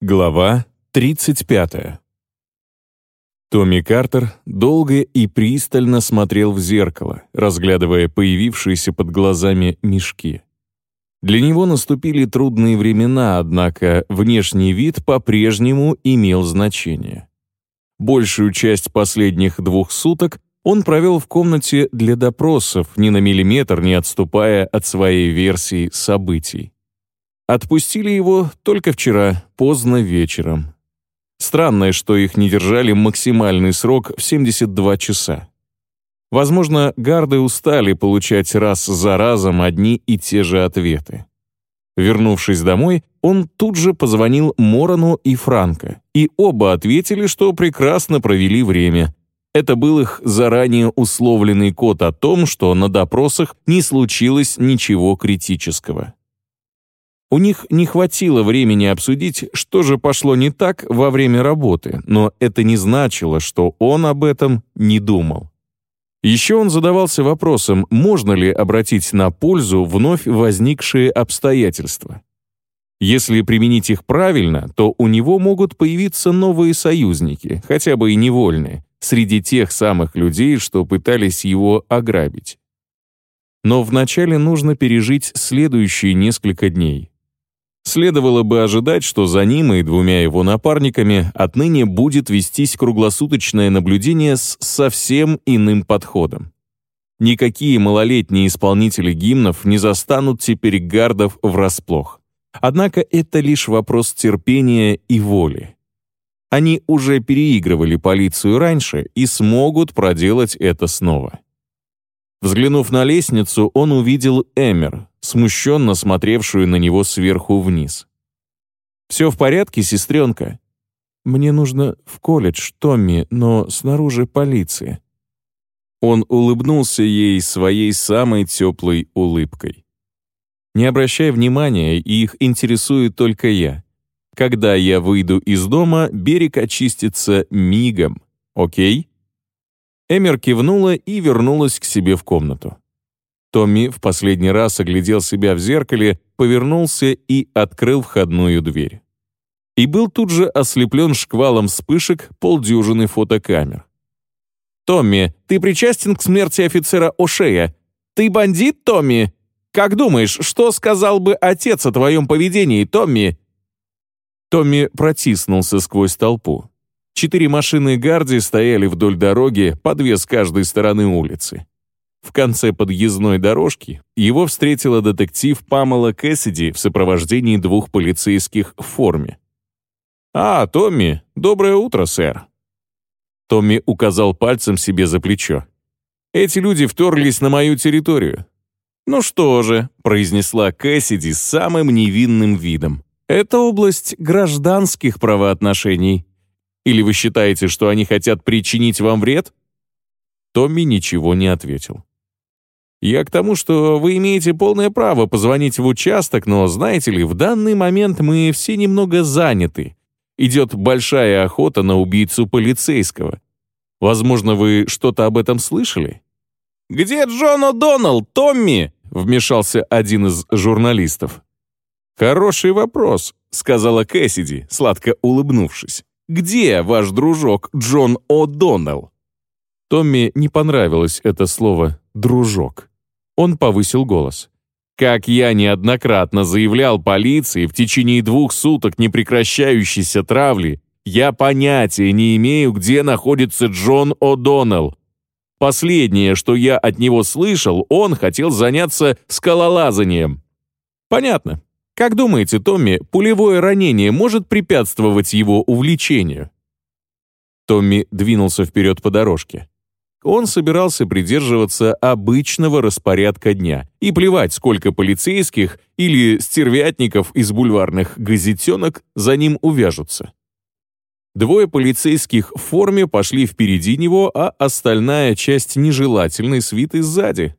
Глава 35. Томми Картер долго и пристально смотрел в зеркало, разглядывая появившиеся под глазами мешки. Для него наступили трудные времена, однако внешний вид по-прежнему имел значение. Большую часть последних двух суток он провел в комнате для допросов, ни на миллиметр не отступая от своей версии событий. Отпустили его только вчера, поздно вечером. Странно, что их не держали максимальный срок в 72 часа. Возможно, гарды устали получать раз за разом одни и те же ответы. Вернувшись домой, он тут же позвонил Морону и Франко, и оба ответили, что прекрасно провели время. Это был их заранее условленный код о том, что на допросах не случилось ничего критического. У них не хватило времени обсудить, что же пошло не так во время работы, но это не значило, что он об этом не думал. Еще он задавался вопросом, можно ли обратить на пользу вновь возникшие обстоятельства. Если применить их правильно, то у него могут появиться новые союзники, хотя бы и невольные, среди тех самых людей, что пытались его ограбить. Но вначале нужно пережить следующие несколько дней. Следовало бы ожидать, что за ним и двумя его напарниками отныне будет вестись круглосуточное наблюдение с совсем иным подходом. Никакие малолетние исполнители гимнов не застанут теперь гардов врасплох. Однако это лишь вопрос терпения и воли. Они уже переигрывали полицию раньше и смогут проделать это снова. Взглянув на лестницу, он увидел Эмер, смущенно смотревшую на него сверху вниз. «Все в порядке, сестренка?» «Мне нужно в колледж, Томми, но снаружи полиция». Он улыбнулся ей своей самой теплой улыбкой. «Не обращай внимания, их интересует только я. Когда я выйду из дома, берег очистится мигом, окей?» Эмер кивнула и вернулась к себе в комнату. Томми в последний раз оглядел себя в зеркале, повернулся и открыл входную дверь. И был тут же ослеплен шквалом вспышек полдюжины фотокамер. «Томми, ты причастен к смерти офицера О'Шея? Ты бандит, Томми? Как думаешь, что сказал бы отец о твоем поведении, Томми?» Томми протиснулся сквозь толпу. Четыре машины Гарди стояли вдоль дороги, по две с каждой стороны улицы. В конце подъездной дорожки его встретила детектив Памела Кэссиди в сопровождении двух полицейских в форме. «А, Томми, доброе утро, сэр». Томми указал пальцем себе за плечо. «Эти люди вторглись на мою территорию». «Ну что же», — произнесла Кэссиди с самым невинным видом. «Это область гражданских правоотношений. Или вы считаете, что они хотят причинить вам вред?» Томми ничего не ответил. «Я к тому, что вы имеете полное право позвонить в участок, но, знаете ли, в данный момент мы все немного заняты. Идет большая охота на убийцу полицейского. Возможно, вы что-то об этом слышали?» «Где Джон О'Доннелл, Томми?» — вмешался один из журналистов. «Хороший вопрос», — сказала Кэссиди, сладко улыбнувшись. Где ваш дружок Джон О'Доннелл?» Томми не понравилось это слово «дружок». Он повысил голос. «Как я неоднократно заявлял полиции в течение двух суток непрекращающейся травли, я понятия не имею, где находится Джон О'Доннелл. Последнее, что я от него слышал, он хотел заняться скалолазанием». «Понятно. Как думаете, Томми, пулевое ранение может препятствовать его увлечению? Томми двинулся вперед по дорожке. Он собирался придерживаться обычного распорядка дня и плевать, сколько полицейских или стервятников из бульварных газетенок за ним увяжутся. Двое полицейских в форме пошли впереди него, а остальная часть нежелательной свиты сзади.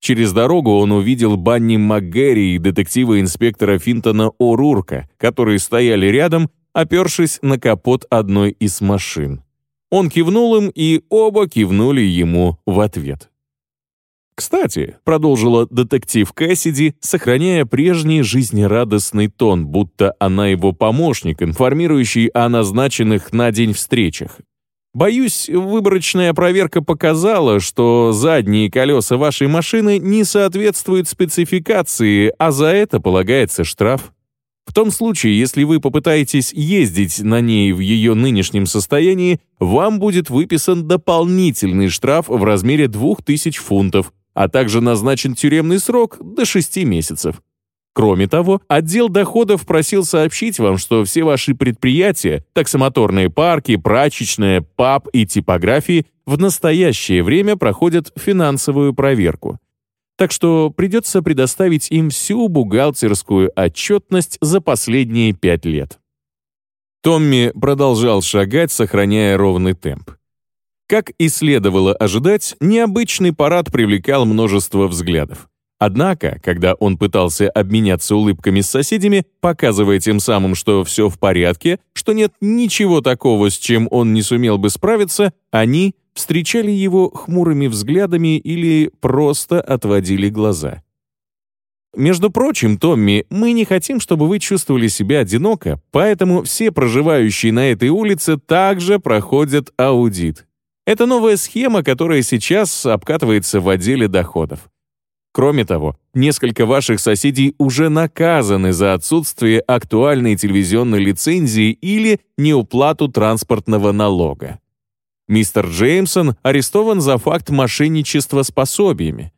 Через дорогу он увидел Банни МакГэри и детектива-инспектора Финтона О'Рурка, которые стояли рядом, опершись на капот одной из машин. Он кивнул им, и оба кивнули ему в ответ. «Кстати», — продолжила детектив Кэссиди, сохраняя прежний жизнерадостный тон, будто она его помощник, информирующий о назначенных на день встречах. «Боюсь, выборочная проверка показала, что задние колеса вашей машины не соответствуют спецификации, а за это полагается штраф. В том случае, если вы попытаетесь ездить на ней в ее нынешнем состоянии, вам будет выписан дополнительный штраф в размере 2000 фунтов, а также назначен тюремный срок до 6 месяцев. Кроме того, отдел доходов просил сообщить вам, что все ваши предприятия, таксомоторные парки, прачечная, паб и типографии в настоящее время проходят финансовую проверку так что придется предоставить им всю бухгалтерскую отчетность за последние пять лет. Томми продолжал шагать, сохраняя ровный темп. Как и следовало ожидать, необычный парад привлекал множество взглядов. Однако, когда он пытался обменяться улыбками с соседями, показывая тем самым, что все в порядке, что нет ничего такого, с чем он не сумел бы справиться, они встречали его хмурыми взглядами или просто отводили глаза. Между прочим, Томми, мы не хотим, чтобы вы чувствовали себя одиноко, поэтому все проживающие на этой улице также проходят аудит. Это новая схема, которая сейчас обкатывается в отделе доходов. Кроме того, несколько ваших соседей уже наказаны за отсутствие актуальной телевизионной лицензии или неуплату транспортного налога. Мистер Джеймсон арестован за факт мошенничества с пособиями.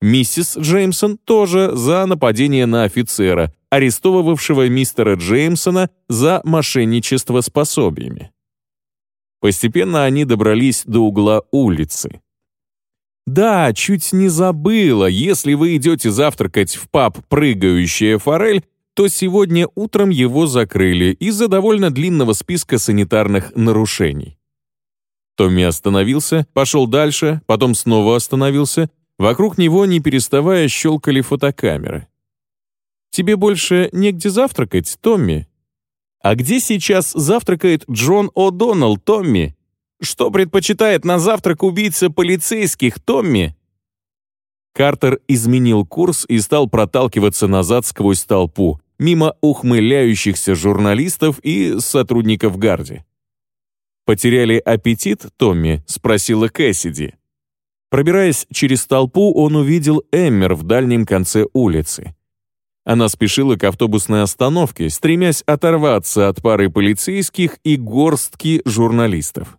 Миссис Джеймсон тоже за нападение на офицера, арестовывавшего мистера Джеймсона за мошенничество с пособиями. Постепенно они добрались до угла улицы. Да, чуть не забыла, если вы идете завтракать в паб «Прыгающая форель», то сегодня утром его закрыли из-за довольно длинного списка санитарных нарушений. Томми остановился, пошел дальше, потом снова остановился. Вокруг него, не переставая, щелкали фотокамеры. «Тебе больше негде завтракать, Томми?» «А где сейчас завтракает Джон О'Доннелл, Томми? Что предпочитает на завтрак убийца полицейских, Томми?» Картер изменил курс и стал проталкиваться назад сквозь толпу, мимо ухмыляющихся журналистов и сотрудников Гарди. «Потеряли аппетит, Томми?» — спросила Кэссиди. Пробираясь через толпу, он увидел Эммер в дальнем конце улицы. Она спешила к автобусной остановке, стремясь оторваться от пары полицейских и горстки журналистов.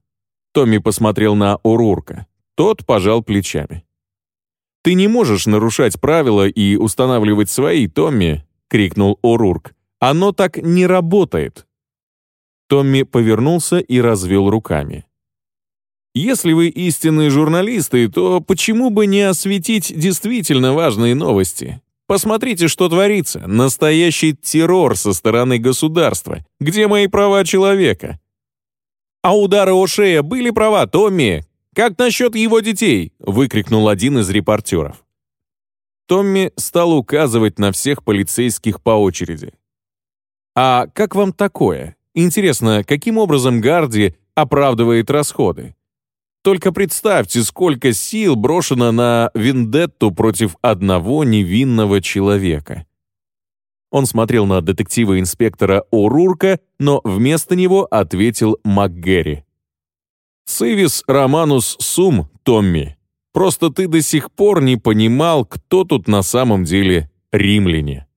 Томми посмотрел на Урурка. Тот пожал плечами. «Ты не можешь нарушать правила и устанавливать свои, Томми!» — крикнул Урурк. «Оно так не работает!» Томми повернулся и развел руками. «Если вы истинные журналисты, то почему бы не осветить действительно важные новости? Посмотрите, что творится. Настоящий террор со стороны государства. Где мои права человека?» «А удары Ошея были права, Томми! Как насчет его детей?» — выкрикнул один из репортеров. Томми стал указывать на всех полицейских по очереди. «А как вам такое? Интересно, каким образом Гарди оправдывает расходы? Только представьте, сколько сил брошено на вендетту против одного невинного человека. Он смотрел на детектива-инспектора О'Рурка, но вместо него ответил МакГерри. «Сивис романус сум, Томми. Просто ты до сих пор не понимал, кто тут на самом деле римляне».